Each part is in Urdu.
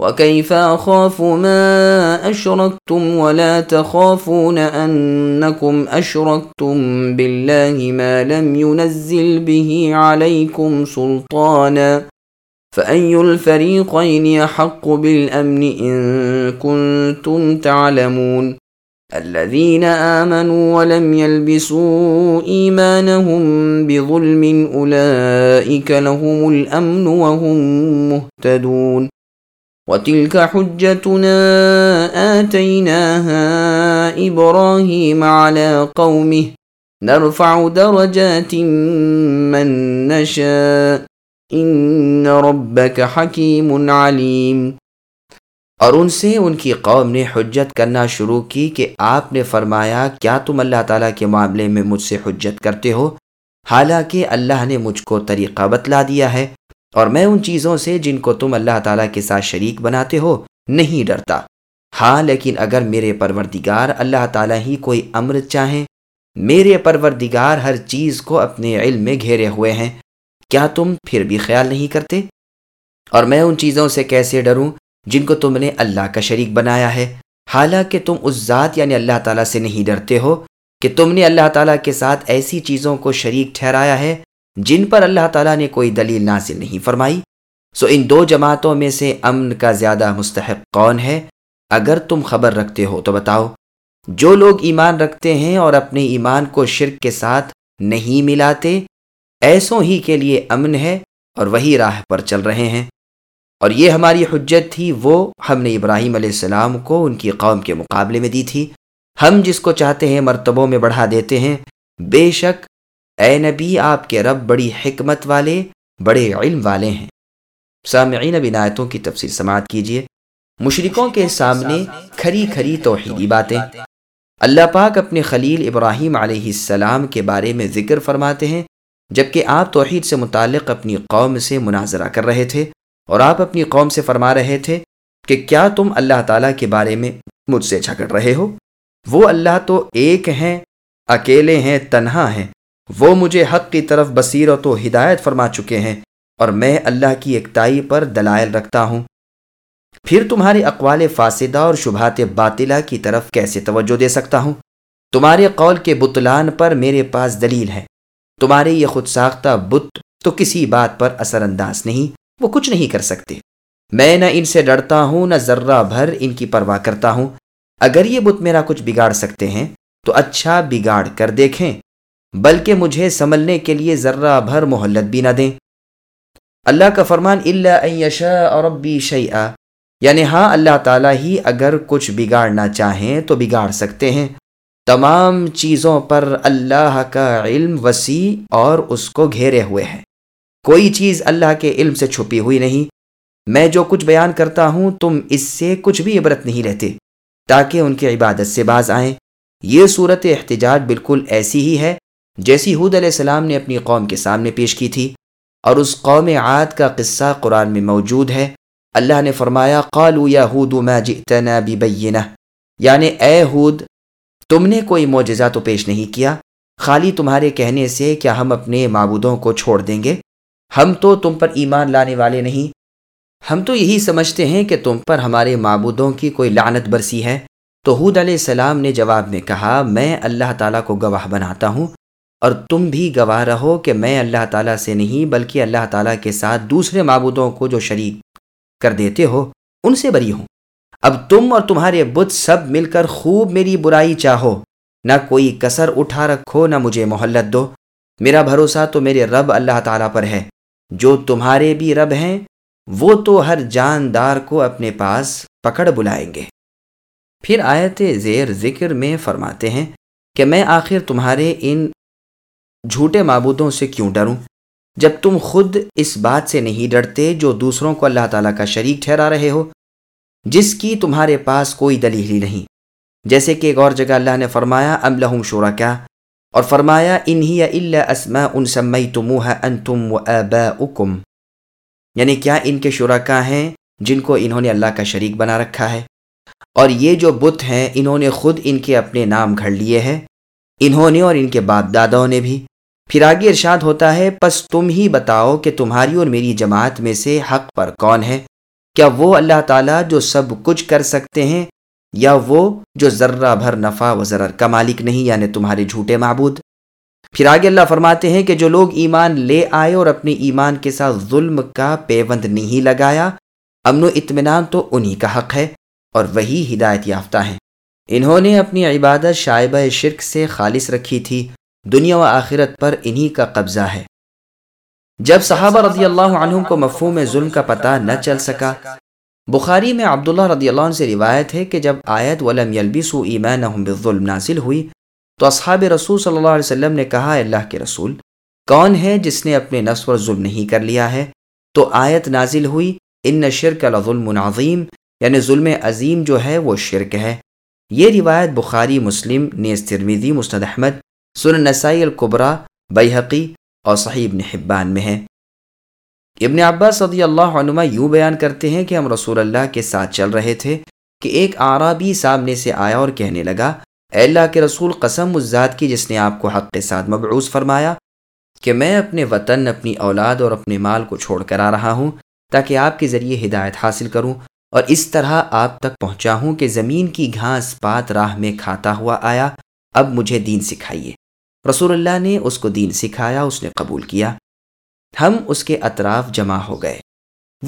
وكيف أخاف ما أشركتم ولا تخافون أنكم أشركتم بالله ما لم ينزل به عليكم سلطانا فأي الفريقين يحق بالأمن إن كنتم تعلمون الذين آمنوا ولم يلبسوا إيمانهم بظلم أولئك لهم الأمن وهم مهتدون وتلك حجتنا آتيناها إبراهيم على قومه نرفع درجات من نشاء إن ربك حكيم عليم۔ اور ان سے ان کی قوم نے حجت کرنا شروع کی کہ آپ نے فرمایا، کیا تم اللہ تعالیٰ کے معاملے میں مجھ سے حجت کرتے ہو؟ حالانکہ اللہ نے مجھ کو طریقہ بتلا دیا ہے۔ اور میں ان چیزوں سے جن کو تم اللہ تعالیٰ کے ساتھ شریک بناتے ہو نہیں ڈرتا۔ ہاں لیکن اگر میرے پروردگار اللہ تعالیٰ ہی کوئی امر چاہیں، میرے پروردگار ہر چیز کو اپنے علم میں گھیرے ہوئے ہیں، کیا تم پھر بھی خیال نہیں کرتے؟ اور میں ان چیزوں سے کیسے ڈروں جن کو تم نے اللہ کا شریک بنایا ہے؟ حالانکہ تم اس ذات یعنی اللہ تعالیٰ سے نہیں ڈرتے ہو کہ تم نے اللہ تعالیٰ کے ساتھ ایسی چیزوں کو شریک ٹھہرایا ہے جن پر اللہ تعالیٰ نے کوئی دلیل نازل نہیں فرمائی، سو ان دو جماعتوں میں سے امن کا زیادہ مستحق کون ہے؟ اگر تم خبر رکھتے ہو تو بتاؤ۔ جو لوگ ایمان رکھتے ہیں اور اپنے ایمان کو شرک کے ساتھ نہیں ملاتے، ایسوں ہی کے لیے امن ہے اور وہی راہ پر چل رہے ہیں۔ اور یہ ہماری حجت تھی، وہ ہم نے ابراہیم علیہ السلام کو ان کی قوم کے مقابلے میں دی تھی۔ ہم جس کو چاہتے ہیں مرتبوں میں بڑھا دیتے ہیں۔ بے شک اے نبی، آپ کے رب بڑی حکمت والے، بڑے علم والے ہیں۔ سامعین آیتوں کی تفصیل سماعت کیجیے۔ مشرکوں کے سامنے کھری کھری توحیدی باتیں۔ اللہ پاک اپنے خلیل ابراہیم علیہ السلام کے بارے میں ذکر فرماتے ہیں، جبکہ آپ توحید سے متعلق اپنی قوم سے مناظرہ کر رہے تھے اور آپ اپنی قوم سے فرما رہے تھے کہ کیا تم اللہ تعالیٰ کے بارے میں مجھ سے جھگڑ رہے ہو؟ وہ اللہ تو ایک ہیں، اکیلے ہیں، تنہا ہیں۔ وہ مجھے حق کی طرف بصیرت و ہدایت فرما چکے ہیں اور میں اللہ کی اکتائی پر دلائل رکھتا ہوں۔ پھر تمہارے اقوال فاسدہ اور شبہات باطلہ کی طرف کیسے توجہ دے سکتا ہوں؟ تمہارے قول کے بتلان پر میرے پاس دلیل ہے۔ تمہارے یہ خود ساختہ بت تو کسی بات پر اثر انداز نہیں، وہ کچھ نہیں کر سکتے۔ میں نہ ان سے ڈرتا ہوں، نہ ذرہ بھر ان کی پرواہ کرتا ہوں۔ اگر یہ بت میرا کچھ بگاڑ سکتے ہیں، تو اچھا بگاڑ کر دیکھیں۔ بلکہ مجھے سنبھلنے کے لیے ذرہ بھر محلت بھی نہ دیں۔ اللہ کا فرمان اللہ اور ربی شعیٰ یعنی ہاں اللہ تعالیٰ ہی اگر کچھ بگاڑنا چاہیں تو بگاڑ سکتے ہیں۔ تمام چیزوں پر اللہ کا علم وسیع اور اس کو گھیرے ہوئے ہیں کوئی چیز اللہ کے علم سے چھپی ہوئی نہیں۔ میں جو کچھ بیان کرتا ہوں، تم اس سے کچھ بھی عبرت نہیں رہتے تاکہ ان کی عبادت سے باز آئیں۔ یہ صورت احتجاج بالکل ایسی ہی ہے۔ جیسی حود علیہ السلام نے اپنی قوم کے سامنے پیش کی تھی اور اس قوم عاد کا قصہ قرآن میں موجود ہے، اللہ نے فرمایا قالو یا ما جئتنا ببینہ۔ یعنی اے ہود تم نے کوئی معجزہ تو پیش نہیں کیا۔ خالی تمہارے کہنے سے کیا ہم اپنے معبودوں کو چھوڑ دیں گے؟ ہم تو تم پر ایمان لانے والے نہیں۔ ہم تو یہی سمجھتے ہیں کہ تم پر ہمارے معبودوں کی کوئی لعنت برسی ہے۔ تو حود علیہ السلام نے جواب میں کہا، میں اللہ تعالیٰ کو گواہ بناتا ہوں۔ اور تم بھی گواہ رہو کہ میں اللہ تعالیٰ سے نہیں بلکہ اللہ تعالیٰ کے ساتھ دوسرے معبودوں کو جو شریک کر دیتے ہو، ان سے بری ہوں۔ اب تم اور تمہارے بت سب مل کر خوب میری برائی چاہو۔ نہ کوئی کسر اٹھا رکھو، نہ مجھے محلت دو۔ میرا بھروسہ تو میرے رب اللہ تعالیٰ پر ہے۔ جو تمہارے بھی رب ہیں، وہ تو ہر جاندار کو اپنے پاس پکڑ بلائیں گے۔ پھر آیت زیر ذکر میں فرماتے ہیں کہ میں آخر تمہارے ان جھوٹے معبودوں سے کیوں ڈروں؟ جب تم خود اس بات سے نہیں ڈرتے جو دوسروں کو اللہ تعالیٰ کا شریک ٹھہرا رہے ہو، جس کی تمہارے پاس کوئی دلیل ہی نہیں۔ جیسے کہ ایک اور جگہ اللہ نے فرمایا، ام لہم شورا کیا اور فرمایا انہی اللہ اسما ان سمئی تموہ ان تم و یعنی کیا ان کے شرکا ہیں جن کو انہوں نے اللہ کا شریک بنا رکھا ہے؟ اور یہ جو بت ہیں، انہوں نے خود ان کے اپنے نام گھڑ لیے ہیں۔ انہوں نے اور ان کے باپ داداؤں نے بھی۔ پھر آگے ارشاد ہوتا ہے، پس تم ہی بتاؤ کہ تمہاری اور میری جماعت میں سے حق پر کون ہے؟ کیا وہ اللہ تعالیٰ جو سب کچھ کر سکتے ہیں، یا وہ جو ذرہ بھر نفع و ضرر کا مالک نہیں یعنی تمہارے جھوٹے معبود؟ پھر آگے اللہ فرماتے ہیں کہ جو لوگ ایمان لے آئے اور اپنے ایمان کے ساتھ ظلم کا پیوند نہیں لگایا، امن و اطمینان تو انہی کا حق ہے اور وہی ہدایت یافتہ ہیں۔ انہوں نے اپنی عبادت شائبہ شرک سے خالص رکھی تھی۔ دنیا و آخرت پر انہی کا قبضہ ہے۔ جب صحابہ رضی اللہ عنہ کو مفہوم ظلم کا پتہ نہ چل سکا، بخاری میں عبداللہ رضی اللہ عنہ سے روایت ہے کہ جب آیت ولم یلبسو ایمانہم بالظلم نازل ہوئی، تو اصحاب رسول صلی اللہ علیہ وسلم نے کہا اللہ کے رسول، کون ہے جس نے اپنے نفس پر ظلم نہیں کر لیا ہے؟ تو آیت نازل ہوئی، ان شرک لظلم عظیم یعنی ظلم عظیم جو ہے وہ شرک ہے۔ یہ روایت بخاری، مسلم، نیز ترمیدی مستد احمد سن نسائی القبرا بیحقی اور صحیح ابن حبان میں ہے۔ ابن عباس صدی اللہ عنما یوں بیان کرتے ہیں کہ ہم رسول اللہ کے ساتھ چل رہے تھے کہ ایک آرابی سامنے سے آیا اور کہنے لگا، اے اللہ کے رسول، قسم اس ذات کی جس نے آپ کو حق کے ساتھ مبعوث فرمایا کہ میں اپنے وطن، اپنی اولاد اور اپنے مال کو چھوڑ کر آ رہا ہوں تاکہ آپ کے ذریعے ہدایت حاصل کروں اور اس طرح آپ تک پہنچا ہوں کہ زمین کی گھاس پات راہ میں کھاتا ہوا آیا، اب مجھے دین سکھائیے۔ رسول اللہ نے اس کو دین سکھایا، اس نے قبول کیا۔ ہم اس کے اطراف جمع ہو گئے۔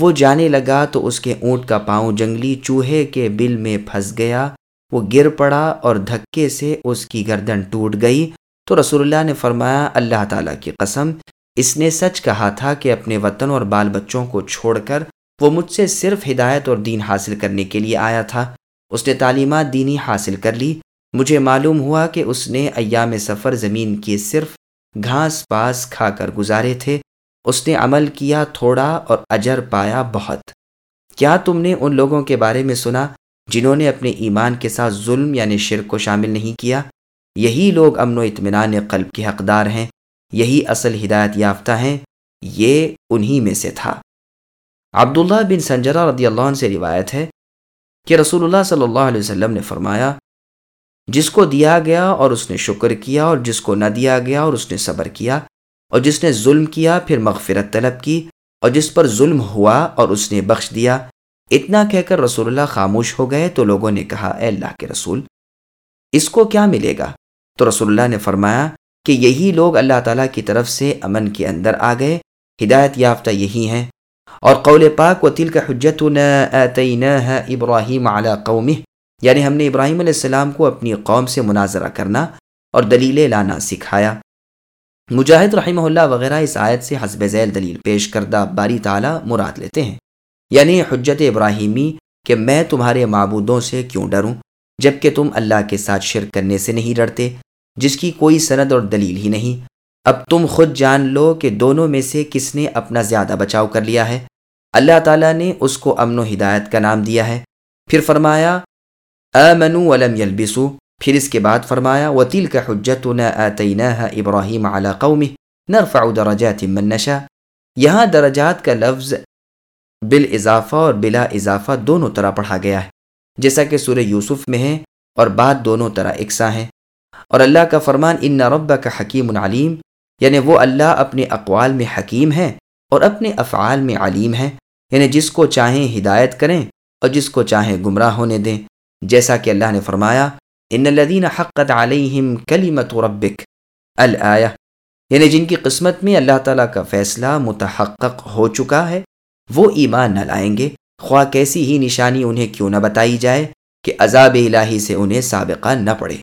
وہ جانے لگا تو اس کے اونٹ کا پاؤں جنگلی چوہے کے بل میں پھنس گیا۔ وہ گر پڑا اور دھکے سے اس کی گردن ٹوٹ گئی۔ تو رسول اللہ نے فرمایا، اللہ تعالیٰ کی قسم، اس نے سچ کہا تھا کہ اپنے وطن اور بال بچوں کو چھوڑ کر وہ مجھ سے صرف ہدایت اور دین حاصل کرنے کے لیے آیا تھا۔ اس نے تعلیمات دینی حاصل کر لی۔ مجھے معلوم ہوا کہ اس نے ایام سفر زمین کی صرف گھاس پاس کھا کر گزارے تھے۔ اس نے عمل کیا تھوڑا اور اجر پایا بہت۔ کیا تم نے ان لوگوں کے بارے میں سنا جنہوں نے اپنے ایمان کے ساتھ ظلم یعنی شرک کو شامل نہیں کیا؟ یہی لوگ امن و اطمینان قلب کے حقدار ہیں، یہی اصل ہدایت یافتہ ہیں، یہ انہی میں سے تھا۔ عبداللہ بن سنجرہ رضی اللہ عنہ سے روایت ہے کہ رسول اللہ صلی اللہ علیہ وسلم نے فرمایا جس کو دیا گیا اور اس نے شکر کیا اور جس کو نہ دیا گیا اور اس نے صبر کیا اور جس نے ظلم کیا پھر مغفرت طلب کی اور جس پر ظلم ہوا اور اس نے بخش دیا۔ اتنا کہہ کر رسول اللہ خاموش ہو گئے تو لوگوں نے کہا، اے اللہ کے رسول، اس کو کیا ملے گا؟ تو رسول اللہ نے فرمایا کہ یہی لوگ اللہ تعالیٰ کی طرف سے امن کے اندر آ گئے، ہدایت یافتہ یہی ہیں۔ اور قول پاک و تل کا حجت ابراہیم اعلیٰ قوم یعنی ہم نے ابراہیم علیہ السلام کو اپنی قوم سے مناظرہ کرنا اور دلیلیں لانا سکھایا۔ مجاہد رحمہ اللہ وغیرہ اس آیت سے حسب ذیل دلیل پیش کردہ باری تعالیٰ مراد لیتے ہیں۔ یعنی حجت ابراہیمی کہ میں تمہارے معبودوں سے کیوں ڈروں جبکہ تم اللہ کے ساتھ شرک کرنے سے نہیں ڈرتے، جس کی کوئی سند اور دلیل ہی نہیں۔ اب تم خود جان لو کہ دونوں میں سے کس نے اپنا زیادہ بچاؤ کر لیا ہے۔ اللہ تعالیٰ نے اس کو امن و ہدایت کا نام دیا ہے۔ پھر فرمایا امنو ولم یلبسو پھر اس کے بعد فرمایا وطیل کا حجت نہ ابراہیم اعلیٰ قومی نرفع درجات من نشا یہاں درجات کا لفظ بال اضافہ اور بلا اضافہ دونوں طرح پڑھا گیا ہے۔ جیسا کہ سورہ یوسف میں ہے اور بات دونوں طرح اکساں ہیں۔ اور اللہ کا فرمان ان رب کا حکیم العلیم یعنی وہ اللہ اپنے اقوال میں حکیم ہے اور اپنے افعال میں علیم ہے۔ یعنی جس کو چاہیں ہدایت کریں اور جس کو چاہیں گمراہ ہونے دیں۔ جیسا کہ اللہ نے فرمایا، ان الدین حقت علیہم کلیمت ربک الآیہ یعنی جن کی قسمت میں اللہ تعالیٰ کا فیصلہ متحقق ہو چکا ہے، وہ ایمان نہ لائیں گے۔ خواہ کیسی ہی نشانی انہیں کیوں نہ بتائی جائے کہ عذاب الہی سے انہیں سابقہ نہ پڑے۔